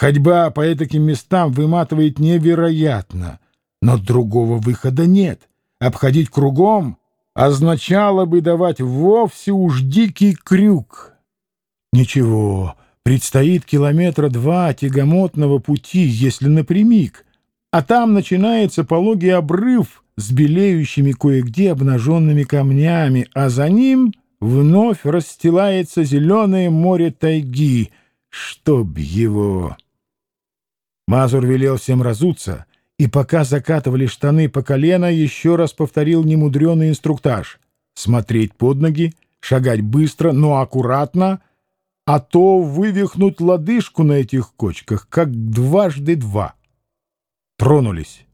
Ходьба по этим местам выматывает невероятно, но другого выхода нет. Обходить кругом означало бы давать вовсе уж дикий крюк. Ничего, предстоит километра два тягомотного пути, если напрямик, а там начинается пологий обрыв с белеющими кое-где обнаженными камнями, а за ним вновь расстилается зеленое море тайги, чтоб его... Мазур велел всем разуться, и пока закатывали штаны по колено, еще раз повторил немудреный инструктаж. Смотреть под ноги, шагать быстро, но аккуратно, а то вывихнуть лодыжку на этих кочках, как дважды два. Тронулись.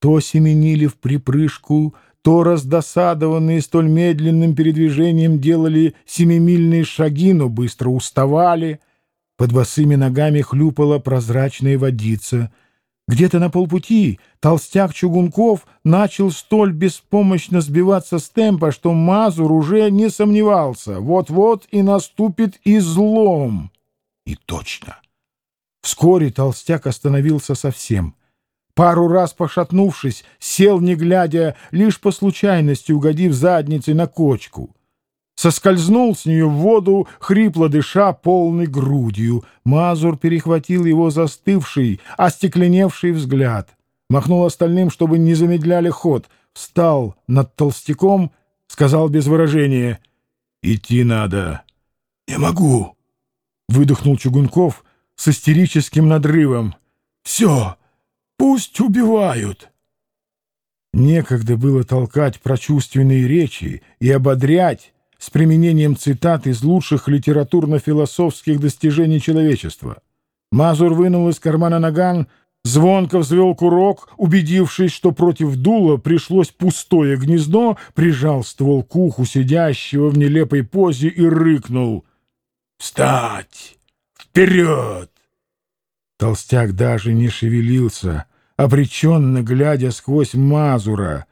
То семенили в припрыжку, то раздосадованные столь медленным передвижением делали семимильные шаги, но быстро уставали — под босыми ногами хлюпала прозрачная водица. Где-то на полпути толстяк Чугунков начал столь беспомощно сбиваться с темпа, что Мазур уже не сомневался. Вот-вот и наступит излом. И точно. Вскоре толстяк остановился совсем. Пару раз пошатнувшись, сел не глядя, лишь по случайности угодив задницей на кочку соскользнул с нее в воду, хрипло дыша полной грудью. Мазур перехватил его застывший, остекленевший взгляд. Махнул остальным, чтобы не замедляли ход. Встал над толстяком, сказал без выражения. «Идти надо». «Не могу», — выдохнул Чугунков с истерическим надрывом. «Все, пусть убивают». Некогда было толкать прочувственные речи и ободрять, с применением цитат из лучших литературно-философских достижений человечества. Мазур вынул из кармана наган, звонко взвел курок, убедившись, что против дула пришлось пустое гнездо, прижал ствол к уху сидящего в нелепой позе и рыкнул. «Встать! Вперед!» Толстяк даже не шевелился, обреченно глядя сквозь Мазура.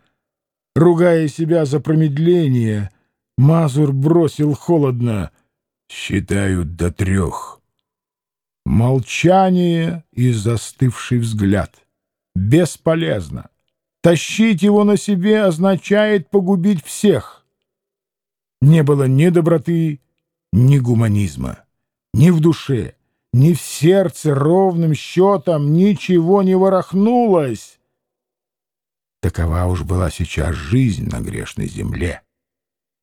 Ругая себя за промедление — Мазур бросил холодно. «Считаю до трех». Молчание и застывший взгляд. Бесполезно. Тащить его на себе означает погубить всех. Не было ни доброты, ни гуманизма. Ни в душе, ни в сердце ровным счетом ничего не ворохнулось. Такова уж была сейчас жизнь на грешной земле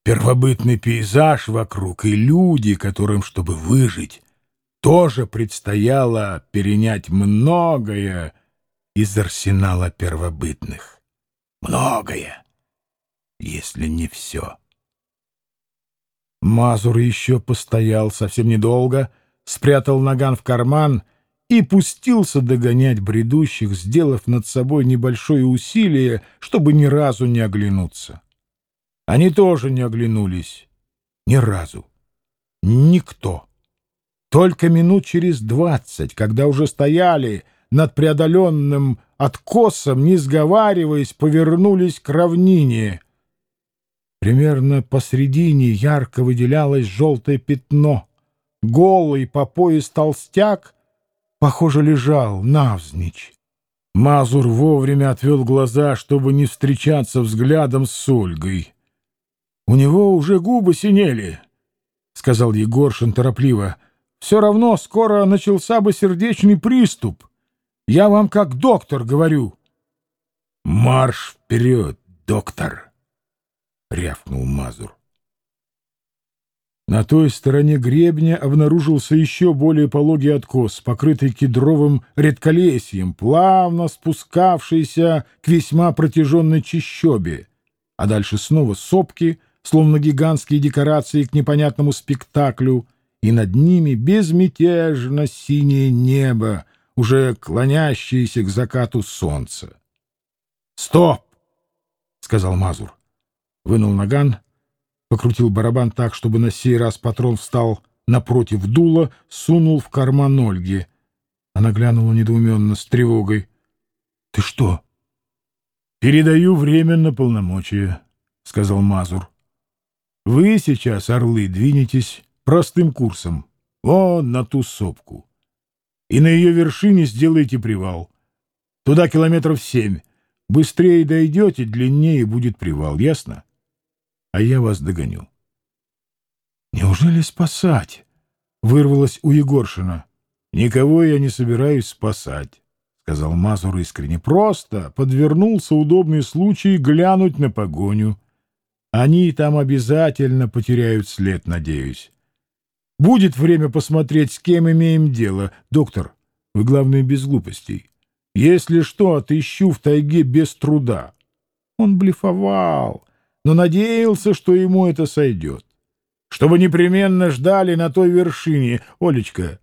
первобытный пейзаж вокруг и люди, которым, чтобы выжить, тоже предстояло перенять многое из арсенала первобытных. Многое, если не все. Мазур еще постоял совсем недолго, спрятал наган в карман и пустился догонять бредущих, сделав над собой небольшое усилие, чтобы ни разу не оглянуться. Они тоже не оглянулись. Ни разу. Никто. Только минут через двадцать, когда уже стояли над преодоленным откосом, не сговариваясь, повернулись к равнине. Примерно посредине ярко выделялось желтое пятно. Голый по пояс толстяк, похоже, лежал навзничь. Мазур вовремя отвел глаза, чтобы не встречаться взглядом с Ольгой. У него уже губы синели, — сказал Егоршин торопливо. — Все равно скоро начался бы сердечный приступ. Я вам как доктор говорю. — Марш вперед, доктор! — рявкнул Мазур. На той стороне гребня обнаружился еще более пологий откос, покрытый кедровым редколесьем, плавно спускавшийся к весьма протяженной чащобе, а дальше снова сопки — словно гигантские декорации к непонятному спектаклю, и над ними безмятежно синее небо, уже клонящееся к закату солнца. «Стоп!» — сказал Мазур. Вынул наган, покрутил барабан так, чтобы на сей раз патрон встал напротив дула, сунул в карман Ольги. Она глянула недоуменно, с тревогой. — Ты что? — Передаю временно полномочия, — сказал Мазур. Вы сейчас, орлы, двинетесь простым курсом, вон на ту сопку. и на ее вершине сделаете привал. Туда километров семь. Быстрее дойдете, длиннее будет привал, ясно? А я вас догоню. Неужели спасать? Вырвалось у Егоршина. Никого я не собираюсь спасать, сказал Мазур искренне. Просто подвернулся удобный случай глянуть на погоню. Они там обязательно потеряют след, надеюсь. Будет время посмотреть, с кем имеем дело. Доктор, вы, главное, без глупостей. Если что, отыщу в тайге без труда. Он блефовал, но надеялся, что ему это сойдет. Чтобы непременно ждали на той вершине. Олечка,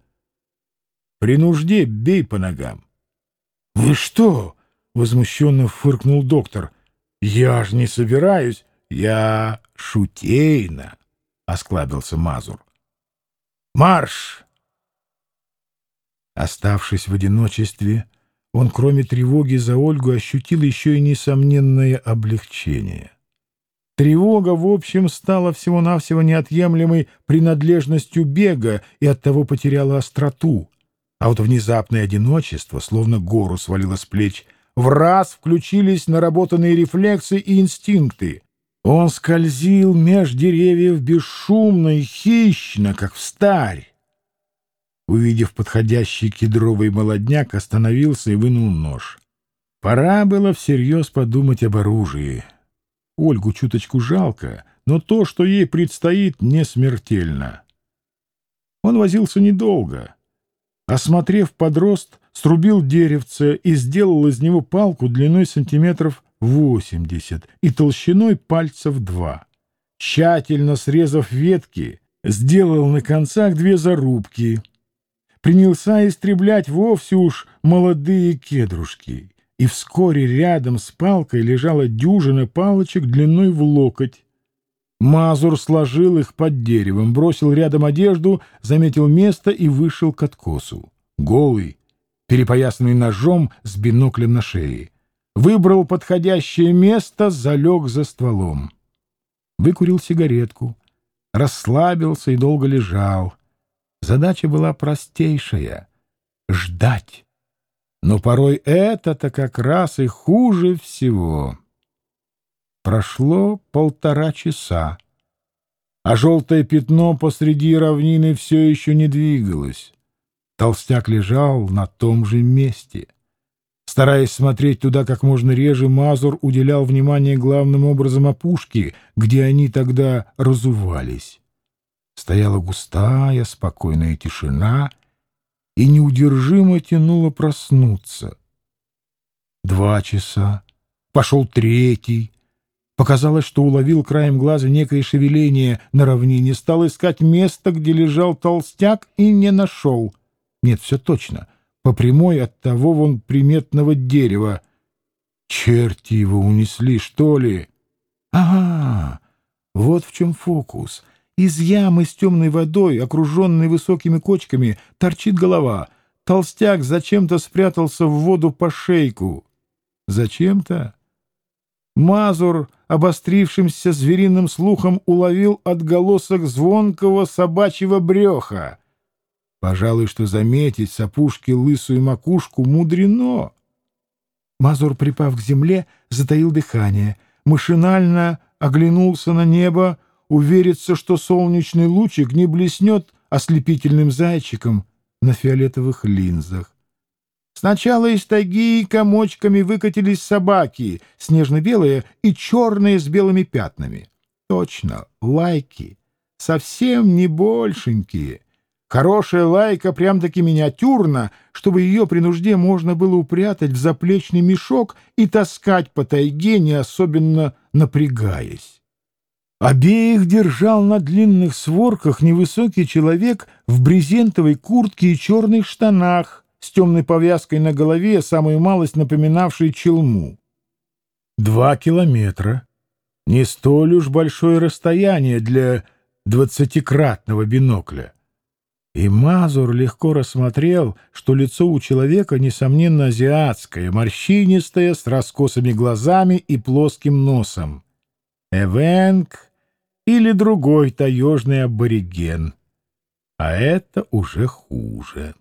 при нужде бей по ногам. — Вы что? — возмущенно фыркнул доктор. — Я ж не собираюсь. — Я шутейно, — осклабился Мазур. — Марш! Оставшись в одиночестве, — он, кроме тревоги за Ольгу, ощутил еще и несомненное облегчение. Тревога, в общем, стала всего-навсего неотъемлемой принадлежностью бега и оттого потеряла остроту. А вот внезапное одиночество, словно гору свалило с плеч, в раз включились наработанные рефлексы и инстинкты. Он скользил меж деревьев бесшумно и хищно, как в старь увидев подходящий кедровый молодняк, остановился и вынул нож. Пора было всерьез подумать об оружии. Ольгу чуточку жалко, но то, что ей предстоит, не смертельно. Он возился недолго. Осмотрев подрост, срубил деревце и сделал из него палку длиной сантиметров восемьдесят и толщиной пальцев два. Тщательно срезав ветки, сделал на концах две зарубки — принялся истреблять вовсе уж молодые кедрушки, и вскоре рядом с палкой лежала дюжина палочек длиной в локоть. Мазур сложил их под деревом, бросил рядом одежду, заметил место и вышел к откосу. Голый, перепоясанный ножом с биноклем на шее. Выбрал подходящее место, залег за стволом. Выкурил сигаретку, расслабился и долго лежал — Задача была простейшая — ждать. Но порой это-то как раз и хуже всего. Прошло полтора часа, а желтое пятно посреди равнины все еще не двигалось. Толстяк лежал на том же месте. Стараясь смотреть туда как можно реже, Мазур уделял внимание главным образом опушке, где они тогда разувались. Стояла густая, спокойная тишина и неудержимо тянуло проснуться. Два часа. Пошел третий. Показалось, что уловил краем глаза некое шевеление на равнине, стал искать место, где лежал толстяк, и не нашел. Нет, все точно. По прямой от того вон приметного дерева. Черти его унесли, что ли? Ага, вот в чем фокус. Из ямы с темной водой, окруженной высокими кочками, торчит голова. Толстяк зачем-то спрятался в воду по шейку. Зачем-то? Мазур, обострившимся звериным слухом, уловил отголосок звонкого собачьего бреха. Пожалуй, что заметить с опушки лысую макушку мудрено. Мазур, припав к земле, затаил дыхание, машинально оглянулся на небо, увериться, что солнечный лучик не блеснет ослепительным зайчиком на фиолетовых линзах. Сначала из тайги комочками выкатились собаки, снежно-белые и черные с белыми пятнами. Точно, лайки, совсем не большенькие. Хорошая лайка прям-таки миниатюрна, чтобы ее при нужде можно было упрятать в заплечный мешок и таскать по тайге, не особенно напрягаясь. Обеих держал на длинных сворках невысокий человек в брезентовой куртке и черных штанах с темной повязкой на голове, самую малость напоминавшей челму. Два километра. Не столь уж большое расстояние для двадцатикратного бинокля. И Мазур легко рассмотрел, что лицо у человека, несомненно, азиатское, морщинистое, с раскосыми глазами и плоским носом. Эвенг или другой таежный абориген. А это уже хуже.